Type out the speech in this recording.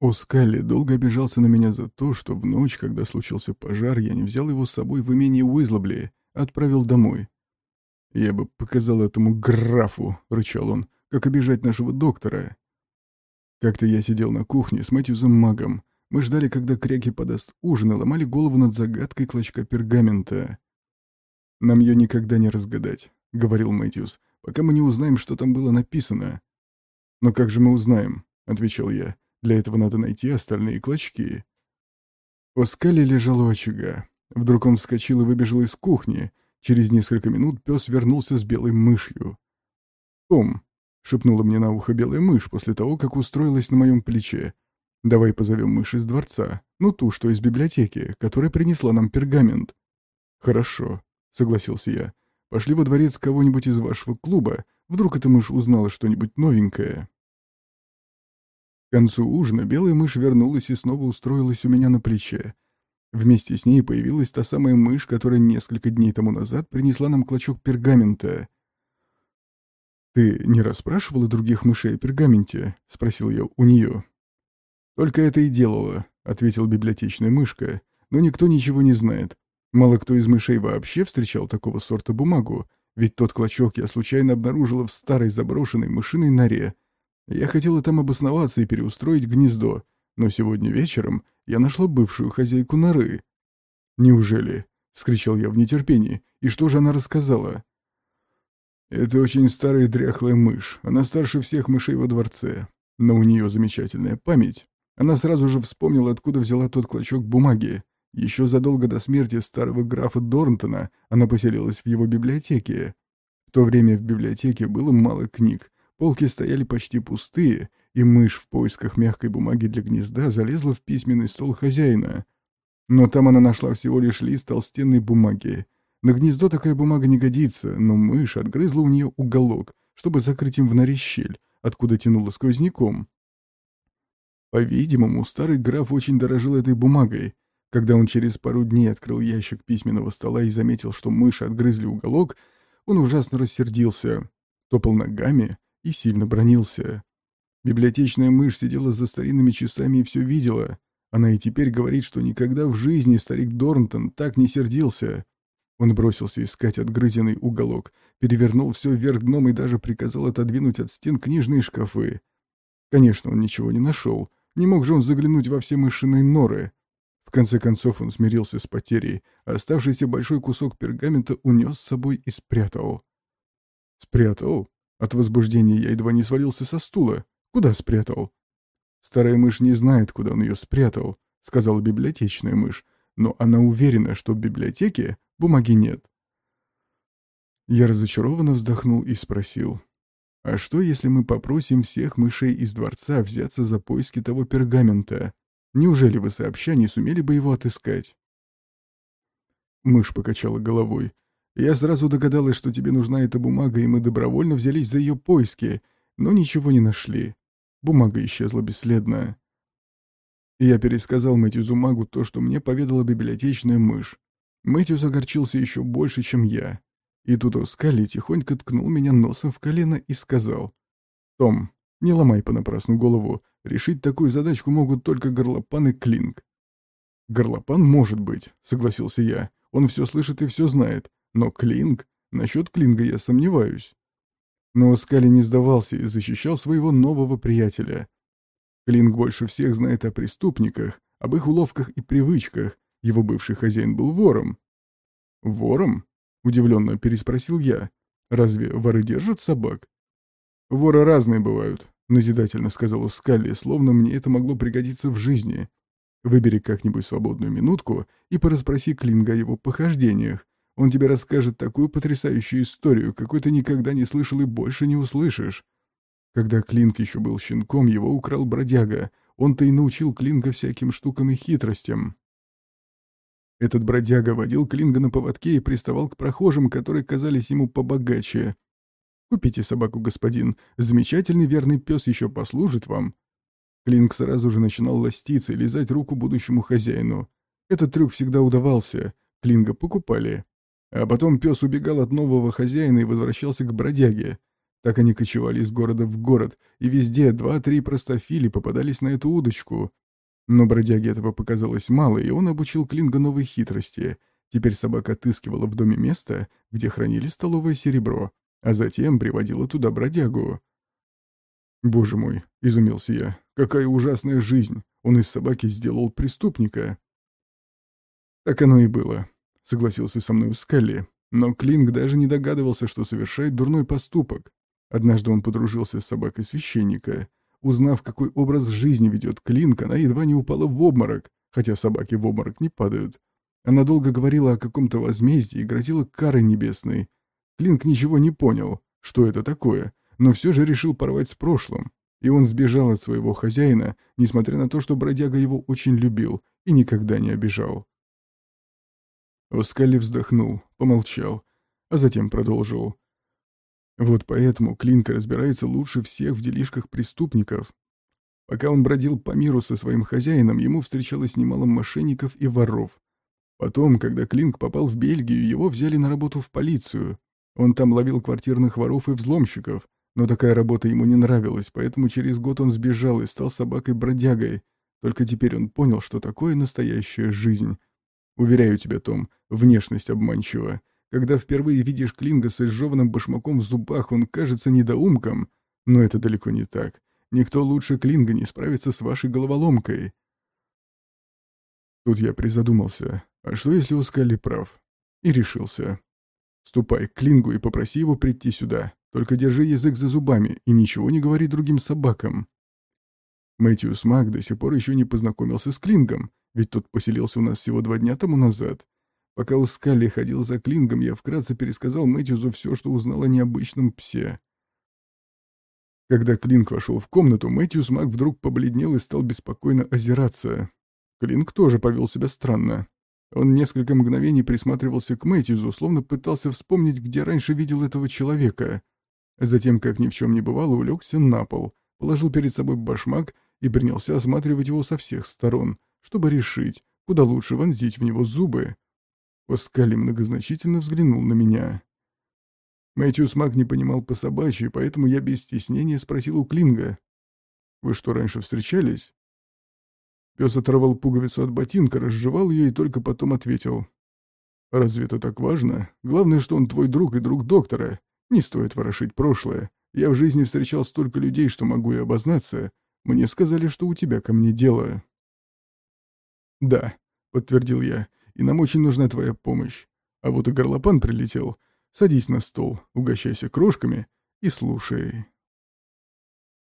Оскалли долго обижался на меня за то, что в ночь, когда случился пожар, я не взял его с собой в имение Уизлобли, отправил домой. «Я бы показал этому графу», — рычал он, — «как обижать нашего доктора». Как-то я сидел на кухне с Мэтьюзом Магом. Мы ждали, когда Кряки подаст ужин, и ломали голову над загадкой клочка пергамента. «Нам ее никогда не разгадать», — говорил Мэтьюс, — «пока мы не узнаем, что там было написано». «Но как же мы узнаем?» — отвечал я. «Для этого надо найти остальные клочки». Оскали лежал у очага. Вдруг он вскочил и выбежал из кухни. Через несколько минут пес вернулся с белой мышью. «Том», — шепнула мне на ухо белая мышь после того, как устроилась на моем плече, — «давай позовем мышь из дворца, ну ту, что из библиотеки, которая принесла нам пергамент». «Хорошо», — согласился я. «Пошли во дворец кого-нибудь из вашего клуба, вдруг эта мышь узнала что-нибудь новенькое». Концу ужина белая мышь вернулась и снова устроилась у меня на плече. Вместе с ней появилась та самая мышь, которая несколько дней тому назад принесла нам клочок пергамента. «Ты не расспрашивала других мышей о пергаменте?» — спросил я у нее. «Только это и делала», — ответила библиотечная мышка. «Но никто ничего не знает. Мало кто из мышей вообще встречал такого сорта бумагу, ведь тот клочок я случайно обнаружила в старой заброшенной мышиной норе. Я хотела там обосноваться и переустроить гнездо, но сегодня вечером я нашла бывшую хозяйку норы. «Неужели?» — вскричал я в нетерпении. «И что же она рассказала?» «Это очень старая дряхлая мышь. Она старше всех мышей во дворце. Но у нее замечательная память. Она сразу же вспомнила, откуда взяла тот клочок бумаги. Еще задолго до смерти старого графа Дорнтона она поселилась в его библиотеке. В то время в библиотеке было мало книг, полки стояли почти пустые, и мышь в поисках мягкой бумаги для гнезда залезла в письменный стол хозяина. Но там она нашла всего лишь лист толстенной бумаги. На гнездо такая бумага не годится, но мышь отгрызла у нее уголок, чтобы закрыть им в норе щель, откуда тянула сквозняком. По-видимому, старый граф очень дорожил этой бумагой. Когда он через пару дней открыл ящик письменного стола и заметил, что мыши отгрызли уголок, он ужасно рассердился, топал ногами и сильно бронился. Библиотечная мышь сидела за старинными часами и все видела. Она и теперь говорит, что никогда в жизни старик Дорнтон так не сердился. Он бросился искать отгрызенный уголок, перевернул все вверх дном и даже приказал отодвинуть от стен книжные шкафы. Конечно, он ничего не нашел. Не мог же он заглянуть во все мышиные норы. В конце концов он смирился с потерей, а оставшийся большой кусок пергамента унес с собой и спрятал. Спрятал? От возбуждения я едва не свалился со стула. Куда спрятал? Старая мышь не знает, куда он ее спрятал, сказала библиотечная мышь, но она уверена, что в библиотеке бумаги нет. Я разочарованно вздохнул и спросил, «А что, если мы попросим всех мышей из дворца взяться за поиски того пергамента? Неужели вы сообща не сумели бы его отыскать?» Мышь покачала головой. «Я сразу догадалась, что тебе нужна эта бумага, и мы добровольно взялись за ее поиски, но ничего не нашли. Бумага исчезла бесследно. Я пересказал Мэтьюзу Магу то, что мне поведала библиотечная мышь. Мэтьюз огорчился еще больше, чем я. И тут Оскали тихонько ткнул меня носом в колено и сказал. «Том, не ломай понапрасну голову. Решить такую задачку могут только горлопан и Клинк». «Горлопан может быть», — согласился я. «Он все слышит и все знает. Но Клинк? Насчет Клинга я сомневаюсь». Но Скали не сдавался и защищал своего нового приятеля. Клинк больше всех знает о преступниках, об их уловках и привычках. Его бывший хозяин был вором. «Вором?» — удивленно переспросил я. «Разве воры держат собак?» «Воры разные бывают», — назидательно сказал Скалли, словно мне это могло пригодиться в жизни. «Выбери как-нибудь свободную минутку и порасспроси Клинга о его похождениях. Он тебе расскажет такую потрясающую историю, какой ты никогда не слышал и больше не услышишь. Когда Клинк еще был щенком, его украл бродяга. Он-то и научил Клинга всяким штукам и хитростям. Этот бродяга водил Клинга на поводке и приставал к прохожим, которые казались ему побогаче. «Купите собаку, господин. Замечательный верный пес еще послужит вам». Клинк сразу же начинал ластиться и лизать руку будущему хозяину. Этот трюк всегда удавался. Клинга покупали. А потом пес убегал от нового хозяина и возвращался к бродяге. Так они кочевали из города в город, и везде два-три простофили попадались на эту удочку. Но бродяге этого показалось мало, и он обучил Клинга новой хитрости. Теперь собака отыскивала в доме место, где хранили столовое серебро, а затем приводила туда бродягу. «Боже мой!» — изумился я. «Какая ужасная жизнь! Он из собаки сделал преступника!» «Так оно и было», — согласился со мной Скалли. Но Клинг даже не догадывался, что совершает дурной поступок. Однажды он подружился с собакой священника. Узнав, какой образ жизни ведет Клинк, она едва не упала в обморок, хотя собаки в обморок не падают. Она долго говорила о каком-то возмездии и грозила карой небесной. Клинк ничего не понял, что это такое, но все же решил порвать с прошлым. И он сбежал от своего хозяина, несмотря на то, что бродяга его очень любил и никогда не обижал. Оскали вздохнул, помолчал, а затем продолжил. Вот поэтому Клинка разбирается лучше всех в делишках преступников. Пока он бродил по миру со своим хозяином, ему встречалось немало мошенников и воров. Потом, когда Клинк попал в Бельгию, его взяли на работу в полицию. Он там ловил квартирных воров и взломщиков, но такая работа ему не нравилась, поэтому через год он сбежал и стал собакой-бродягой. Только теперь он понял, что такое настоящая жизнь. Уверяю тебя, Том, внешность обманчива. Когда впервые видишь Клинга с изжеванным башмаком в зубах, он кажется недоумком. Но это далеко не так. Никто лучше Клинга не справится с вашей головоломкой. Тут я призадумался. А что, если Ускали прав? И решился. Ступай к Клингу и попроси его прийти сюда. Только держи язык за зубами и ничего не говори другим собакам. Мэтью Смак до сих пор еще не познакомился с Клингом, ведь тот поселился у нас всего два дня тому назад. Пока Ускали ходил за Клингом, я вкратце пересказал Мэтьюзу все, что узнал о необычном псе. Когда Клинг вошел в комнату, Мэтьюс Мак вдруг побледнел и стал беспокойно озираться. Клинг тоже повел себя странно. Он несколько мгновений присматривался к Мэтьюзу, словно пытался вспомнить, где раньше видел этого человека. Затем, как ни в чем не бывало, улегся на пол, положил перед собой башмак и принялся осматривать его со всех сторон, чтобы решить, куда лучше вонзить в него зубы. Оскали многозначительно взглянул на меня. Мэтью Смак не понимал по-собачьи, поэтому я без стеснения спросил у Клинга. «Вы что, раньше встречались?» Пес оторвал пуговицу от ботинка, разжевал ее и только потом ответил. «Разве это так важно? Главное, что он твой друг и друг доктора. Не стоит ворошить прошлое. Я в жизни встречал столько людей, что могу и обознаться. Мне сказали, что у тебя ко мне дело». «Да», — подтвердил я, и нам очень нужна твоя помощь. А вот и горлопан прилетел. Садись на стол, угощайся крошками и слушай».